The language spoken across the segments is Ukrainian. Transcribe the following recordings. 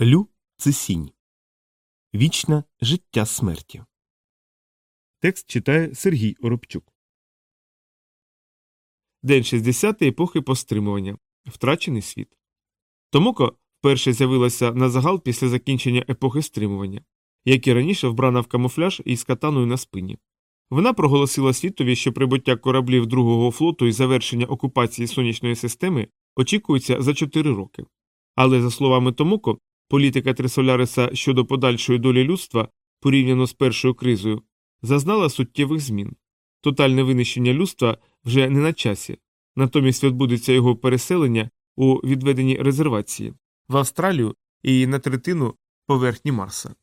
Лю це сінь. Вічне життя смерті. Текст читає Сергій Оробчук. День 60 епохи постримування. Втрачений світ. Томоко вперше з'явилася на загал після закінчення епохи стримування, як і раніше вбрана в камуфляж із катаною на спині. Вона проголосила світові, що прибуття кораблів другого флоту і завершення окупації сонячної системи очікується за 4 роки. Але, за словами Томоко, політика Трисоляриса щодо подальшої долі людства, порівняно з першою кризою, зазнала суттєвих змін. Тотальне винищення людства вже не на часі, натомість відбудеться його переселення у відведені резервації в Австралію і на третину поверхні Марса.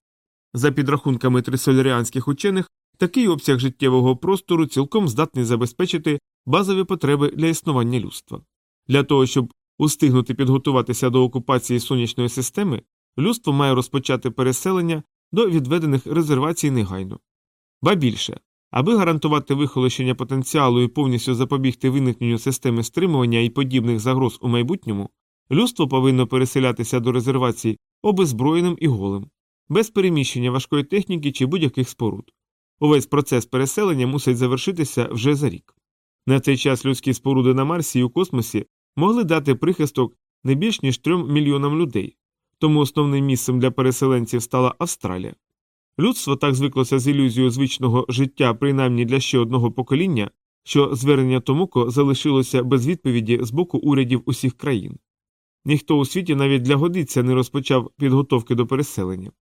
За підрахунками трисоляріанських учених, такий обсяг життєвого простору цілком здатний забезпечити базові потреби для існування людства. Для того, щоб устигнути підготуватися до окупації сонячної системи, людство має розпочати переселення до відведених резервацій негайно. Ба більше, аби гарантувати вихолощення потенціалу і повністю запобігти виникненню системи стримування і подібних загроз у майбутньому, людство повинно переселятися до резервацій обезброєним і голим, без переміщення важкої техніки чи будь-яких споруд. Увесь процес переселення мусить завершитися вже за рік. На цей час людські споруди на Марсі і у космосі могли дати прихисток не більш ніж трьом мільйонам людей, тому основним місцем для переселенців стала Австралія. Людство так звиклося з ілюзією звичного життя, принаймні для ще одного покоління, що звернення Томуко залишилося без відповіді з боку урядів усіх країн. Ніхто у світі навіть для годиця не розпочав підготовки до переселення.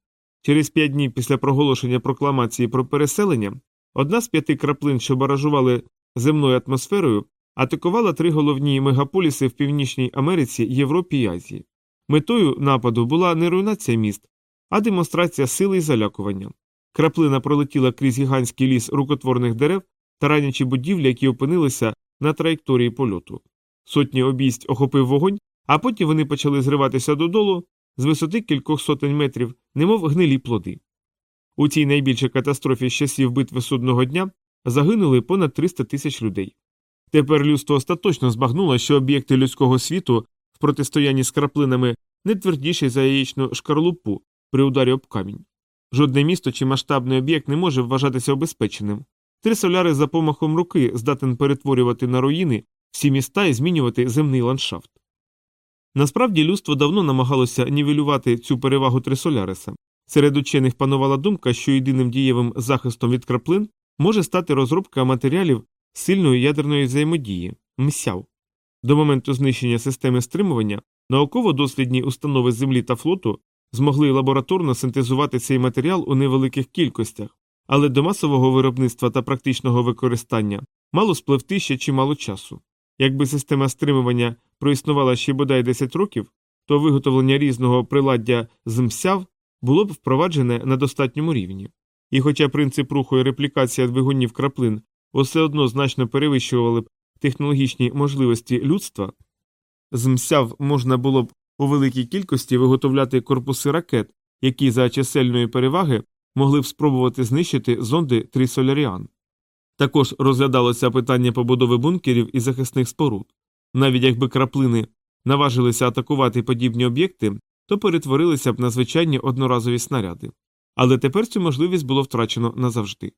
Через п'ять днів після проголошення прокламації про переселення одна з п'яти краплин, що баражували земною атмосферою, атакувала три головні мегаполіси в Північній Америці, Європі і Азії. Метою нападу була не руйнація міст, а демонстрація сили і залякування. Краплина пролетіла крізь гігантський ліс рукотворних дерев та ранячі будівлі, які опинилися на траєкторії польоту. Сотні обійсть охопив вогонь, а потім вони почали зриватися додолу з висоти кількох сотень метрів, немов гнилі плоди. У цій найбільшій катастрофі з часів битви судного дня загинули понад 300 тисяч людей. Тепер людство остаточно збагнуло, що об'єкти людського світу в протистоянні з краплинами не твердіші за яєчну шкарлупу при ударі об камінь. Жодне місто чи масштабний об'єкт не може вважатися обезпеченим. Три соляри за помахом руки здатен перетворювати на руїни всі міста і змінювати земний ландшафт. Насправді людство давно намагалося нівелювати цю перевагу Трисоляриса. Серед учених панувала думка, що єдиним дієвим захистом від краплин може стати розробка матеріалів сильної ядерної взаємодії МСЯВ. До моменту знищення системи стримування науково-дослідні установи Землі та флоту змогли лабораторно синтезувати цей матеріал у невеликих кількостях, але до масового виробництва та практичного використання мало спливти ще чимало часу. Якби система стримування проіснувала ще бодай 10 років, то виготовлення різного приладдя з МСЯВ було б впроваджене на достатньому рівні. І хоча принцип руху і реплікація двигунів краплин все одно значно перевищували б технологічні можливості людства, з МСЯВ можна було б у великій кількості виготовляти корпуси ракет, які за чисельної переваги могли б спробувати знищити зонди Трисоляріан. Також розглядалося питання побудови бункерів і захисних споруд. Навіть якби краплини наважилися атакувати подібні об'єкти, то перетворилися б на звичайні одноразові снаряди. Але тепер цю можливість було втрачено назавжди.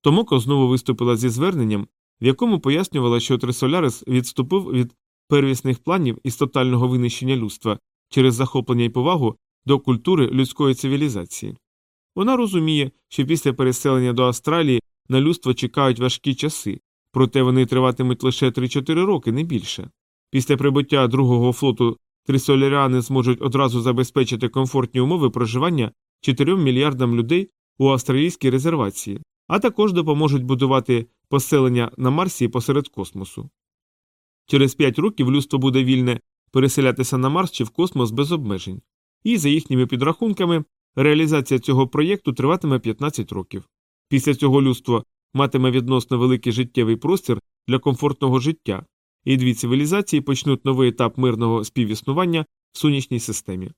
Томоко знову виступила зі зверненням, в якому пояснювала, що Трисолярис відступив від первісних планів із тотального винищення людства через захоплення і повагу до культури людської цивілізації. Вона розуміє, що після переселення до Австралії на людство чекають важкі часи, проте вони триватимуть лише 3-4 роки, не більше. Після прибуття другого флоту трисоляріани зможуть одразу забезпечити комфортні умови проживання 4 мільярдам людей у австралійській резервації, а також допоможуть будувати поселення на Марсі посеред космосу. Через 5 років людство буде вільне переселятися на Марс чи в космос без обмежень, і, за їхніми підрахунками, реалізація цього проєкту триватиме 15 років. Після цього людство матиме відносно великий життєвий простір для комфортного життя, і дві цивілізації почнуть новий етап мирного співіснування в сонячній системі.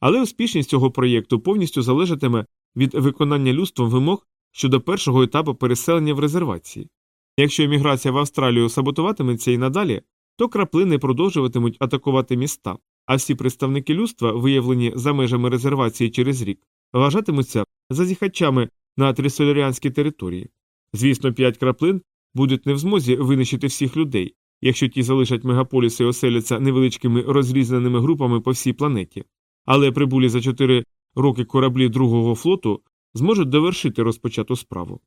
Але успішність цього проєкту повністю залежатиме від виконання людством вимог щодо першого етапу переселення в резервації. Якщо еміграція в Австралію саботуватиметься і надалі, то краплини продовжуватимуть атакувати міста, а всі представники людства, виявлені за межами резервації через рік, вважатимуться зазіхачами на трисоляріанській території. Звісно, п'ять краплин будуть не в змозі винищити всіх людей, якщо ті залишать мегаполіси і оселяться невеличкими розрізненими групами по всій планеті, але прибулі за чотири роки кораблі другого флоту зможуть довершити розпочату справу.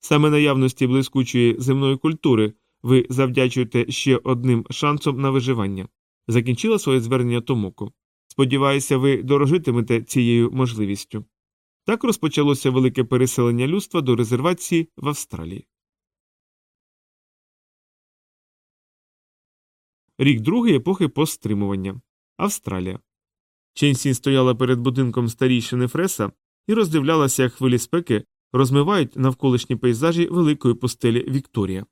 Саме наявності блискучої земної культури ви завдячуєте ще одним шансом на виживання. Закінчила своє звернення Томоко. Сподіваюся, ви дорожитимете цією можливістю. Так розпочалося велике переселення людства до резервації в Австралії. Рік другий епохи постстримування. Австралія. Ченсін стояла перед будинком старійшини Фреса і роздивлялася, як хвилі спеки розмивають навколишні пейзажі великої пустелі Вікторія.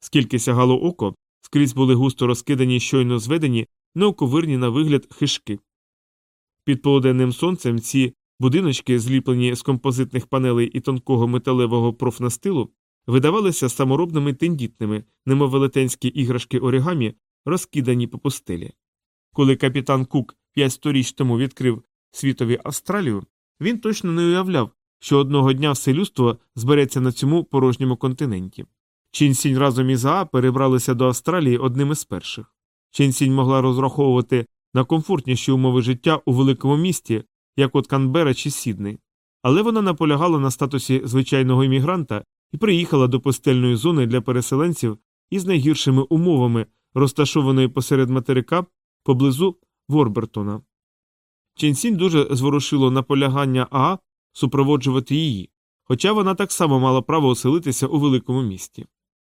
Скільки сягало око, скрізь були густо розкидані щойно зведені, неоковирні на вигляд хишки. Під полуденним сонцем ці будиночки, зліплені з композитних панелей і тонкого металевого профнастилу, видавалися саморобними тендітними, немов велетенські іграшки оригамі, розкидані по пустелі. Коли капітан Кук п'ять сторіч тому відкрив світові Австралію, він точно не уявляв, що одного дня все людство збереться на цьому порожньому континенті. Чінсінь разом із Аа перебралися до Австралії одним із перших. Чінсінь могла розраховувати на комфортніші умови життя у великому місті, як от Канбера чи Сідней, але вона наполягала на статусі звичайного іммігранта і приїхала до постельної зони для переселенців із найгіршими умовами, розташованої посеред материка поблизу Ворбертона. Ченсінь дуже зворушило наполягання Аа супроводжувати її, хоча вона так само мала право оселитися у великому місті.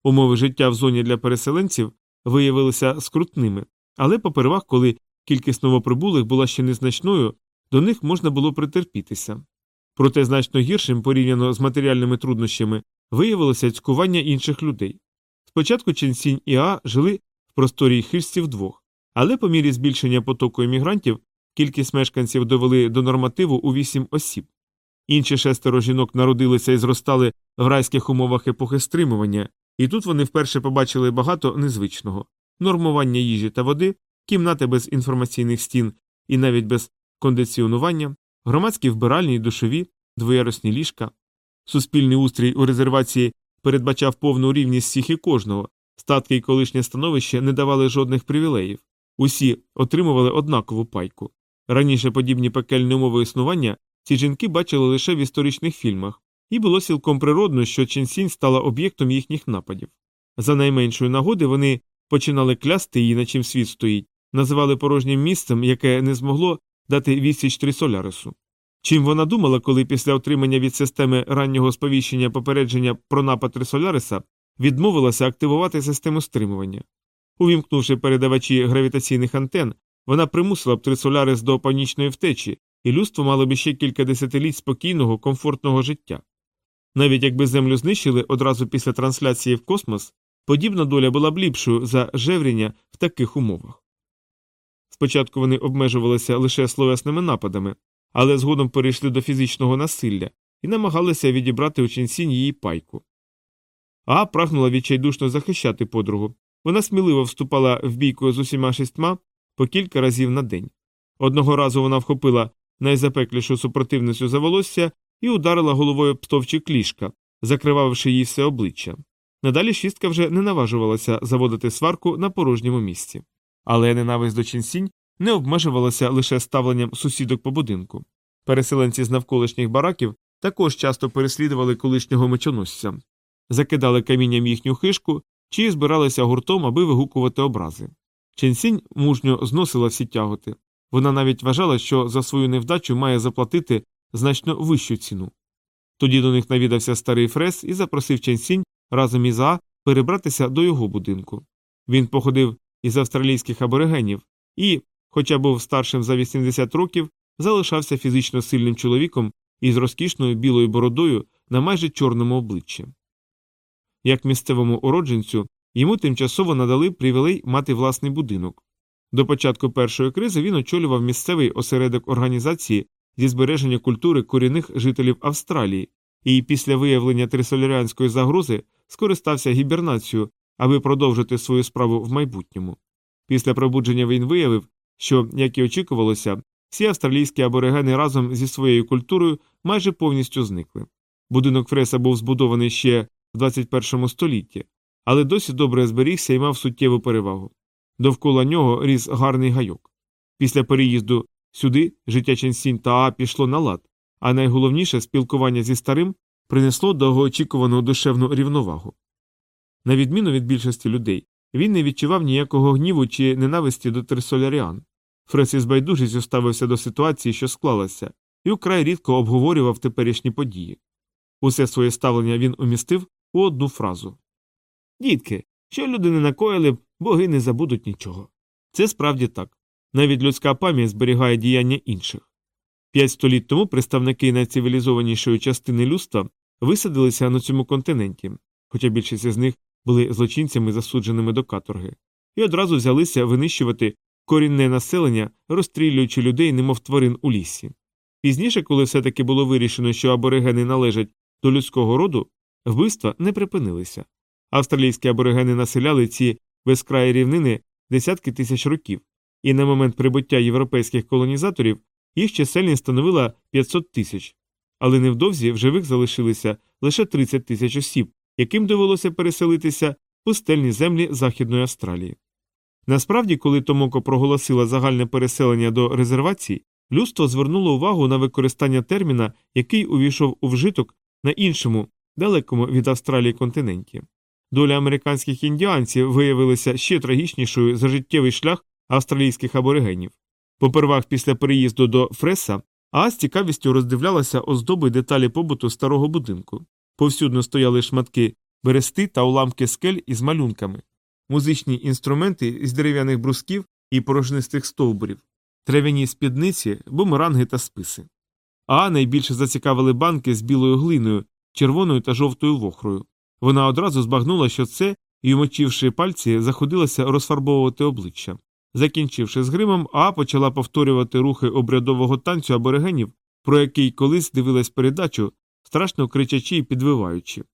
Умови життя в зоні для переселенців виявилися скрутними, але попервах, коли кількість новоприбулих була ще незначною, до них можна було притерпітися. Проте значно гіршим порівняно з матеріальними труднощами виявилося цькування інших людей. Спочатку Ченсінь і А жили в просторій хижці вдвох, але по мірі збільшення потоку емігрантів кількість мешканців довели до нормативу у вісім осіб. Інші шестеро жінок народилися і зростали в райських умовах епохи стримування, і тут вони вперше побачили багато незвичного нормування їжі та води, кімнати без інформаційних стін і навіть без кондиціонування, громадські вбиральні й душові, двоярусні ліжка. Суспільний устрій у резервації передбачав повну рівність всіх і кожного, статки і колишнє становище не давали жодних привілеїв, усі отримували однакову пайку. Раніше подібні пекельні умови існування ці жінки бачили лише в історичних фільмах, і було цілком природно, що Ченсінь стала об'єктом їхніх нападів. За найменшої нагоди вони починали клясти її, на чим світ стоїть, називали порожнім місцем, яке не змогло дати відсіч Трисолярису. Чим вона думала, коли після отримання від системи раннього сповіщення попередження про напад Трисоляриса відмовилася активувати систему стримування. Увімкнувши передавачі гравітаційних антен, вона примусила б Трисолярис до панічної втечі, і людство мало б ще кілька десятиліть спокійного, комфортного життя. Навіть якби землю знищили одразу після трансляції в космос, подібна доля була б ліпшою за жевріння в таких умовах. Спочатку вони обмежувалися лише словесними нападами, але згодом перейшли до фізичного насилля і намагалися відібрати у Ченсінь її пайку. А прагнула відчайдушно захищати подругу. Вона сміливо вступала в бійку з усіма шістьма по кілька разів на день. Одного разу вона вхопила найзапеклішу супротивницю за волосся і ударила головою об стовчик ліжка, закривавши їй все обличчя. Надалі шістка вже не наважувалася заводити сварку на порожньому місці. Але ненависть до Чінсінь не обмежувалася лише ставленням сусідок по будинку. Переселенці з навколишніх бараків також часто переслідували колишнього мечоносця, закидали камінням їхню хишку чи збиралися гуртом, аби вигукувати образи. Ченсінь мужньо зносила всі тяготи. Вона навіть вважала, що за свою невдачу має заплатити значно вищу ціну. Тоді до них навідався старий Фрес і запросив Ченсінь разом із А перебратися до його будинку. Він походив із австралійських аборигенів і, хоча був старшим за 80 років, залишався фізично сильним чоловіком із розкішною білою бородою на майже чорному обличчі. Як місцевому уродженцю йому тимчасово надали привілей мати власний будинок. До початку першої кризи він очолював місцевий осередок організації зі збереження культури корінних жителів Австралії і після виявлення трисоляріанської загрози скористався гібернацією, аби продовжити свою справу в майбутньому. Після пробудження він виявив, що, як і очікувалося, всі австралійські аборигени разом зі своєю культурою майже повністю зникли. Будинок Фреса був збудований ще в 21 столітті, але досі добре зберігся і мав суттєву перевагу. Довкола нього ріс гарний гайок. Після переїзду сюди життя Ченсінь та Аа пішло на лад, а найголовніше спілкування зі старим принесло довгоочікувану душевну рівновагу. На відміну від більшості людей, він не відчував ніякого гніву чи ненависті до терсоляріан. Фрес із байдужістю ставився до ситуації, що склалася, і украй рідко обговорював теперішні події. Усе своє ставлення він умістив у одну фразу Дітки, що люди не накоїли б, боги не забудуть нічого. Це справді так. Навіть людська пам'ять зберігає діяння інших. П'ять століть тому представники найцивілізованішої частини людства висадилися на цьому континенті, хоча більшість із них були злочинцями, засудженими до каторги, і одразу взялися винищувати корінне населення, розстрілюючи людей, немов тварин у лісі. Пізніше, коли все таки було вирішено, що аборигени належать до людського роду, вбивства не припинилися. Австралійські аборигени населяли ці безкраї рівнини десятки тисяч років, і на момент прибуття європейських колонізаторів їх чисельність становила 500 тисяч, але невдовзі в живих залишилися лише 30 тисяч осіб, яким довелося переселитися в пустельні землі Західної Австралії. Насправді, коли Томоко проголосила загальне переселення до резервацій, людство звернуло увагу на використання терміна, який увійшов у вжиток на іншому, далекому від Австралії континенті. Доля американських індіанців виявилася ще трагічнішою за життєвий шлях австралійських аборигенів. Попервах після переїзду до Фреса, Аа з цікавістю роздивлялася оздоби й деталі побуту старого будинку. Повсюдно стояли шматки берести та уламки скель із малюнками, музичні інструменти з дерев'яних брусків і порожнистих стовбурів, трав'яні спідниці, бумеранги та списи. Аа найбільше зацікавили банки з білою глиною, червоною та жовтою вохрою. Вона одразу збагнула, що це, і, мочивши пальці, заходилася розфарбовувати обличчя. Закінчивши з гримом, Аа почала повторювати рухи обрядового танцю аборигенів, про який колись дивилась передачу, страшно кричачи і підвиваючи.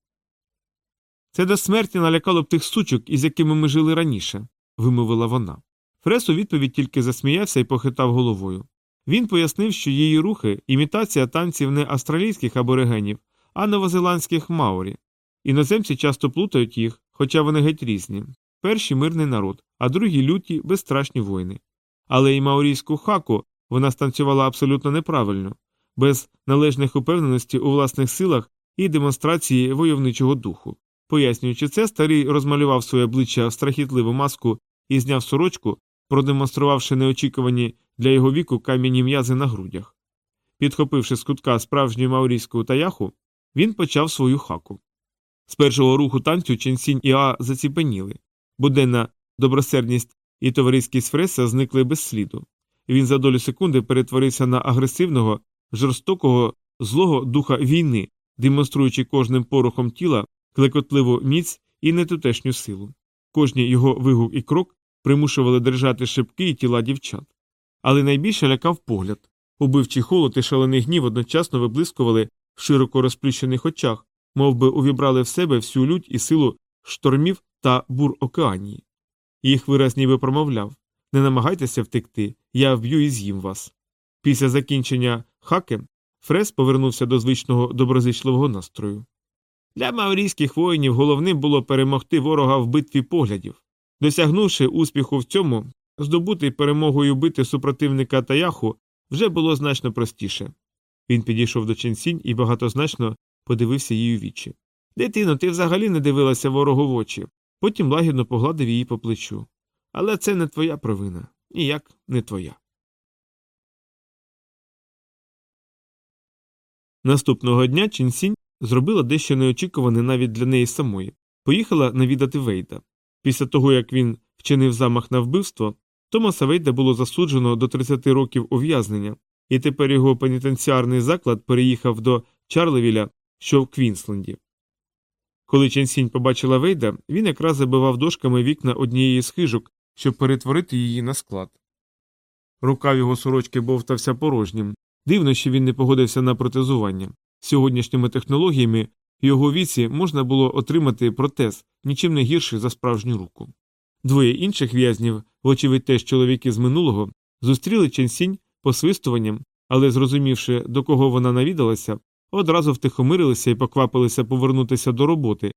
Це до смерті налякало б тих сучок, із якими ми жили раніше, вимовила вона. Фрес у відповідь тільки засміявся і похитав головою. Він пояснив, що її рухи імітація танців не австралійських аборигенів, а новозеландських маорі. Іноземці часто плутають їх, хоча вони геть різні. Перші мирний народ, а другі люті, безстрашні воїни. Але і маорійську хаку вона станцювала абсолютно неправильно, без належних упевненості у власних силах і демонстрації войовничого духу. Пояснюючи це, старий розмалював своє обличчя в страхітливу маску і зняв сорочку, продемонструвавши неочікувані для його віку кам'яні м'язи на грудях. Підхопивши з кутка справжню маорійську таяху, він почав свою хаку. З першого руху танцю Ченсінь і А заціпеніли. Буденна добросердність і товариськість Фреса зникли без сліду. Він за долю секунди перетворився на агресивного, жорстокого, злого духа війни, демонструючи кожним порохом тіла клекотливу міць і нетутешню силу. Кожні його вигук і крок примушували держати шибки і тіла дівчат. Але найбільше лякав погляд. Убивчий холод і шалений гнів одночасно виблискували в широко розплющених очах, мов би увібрали в себе всю лють і силу штормів та бур океанії. Їх вираз ніби промовляв Не намагайтеся втекти, я вб'ю і з'їм вас. Після закінчення хаки Фрес повернувся до звичного доброзичливого настрою. Для маорійських воїнів головним було перемогти ворога в битві поглядів. Досягнувши успіху в цьому, здобути перемогою бити супротивника Таяху вже було значно простіше. Він підійшов до Ченсінь і багатозначно подивився їй у вічі. Дитино, ти взагалі не дивилася ворогу в очі, потім лагідно погладив її по плечу. Але це не твоя провина, ніяк не твоя. Наступного дня Ченсінь зробила дещо неочікуване навіть для неї самої поїхала навідати Вейда. Після того, як він вчинив замах на вбивство, Томаса Вейда було засуджено до 30 років ув'язнення, і тепер його пенітенціарний заклад переїхав до Чарлевіля, що в Квінсленді. Коли Ченсінь побачила Вейда, він якраз забивав дошками вікна однієї з хижок, щоб перетворити її на склад. Рукав його сорочки бовтався порожнім. Дивно, що він не погодився на протезування. Сьогоднішніми технологіями в його віці можна було отримати протез нічим не гірший за справжню руку. Двоє інших в'язнів, вочевидь теж чоловіки з минулого, зустріли Ченсінь посвистуванням, але, зрозумівши, до кого вона навідалася, одразу втихомирилися і поквапилися повернутися до роботи,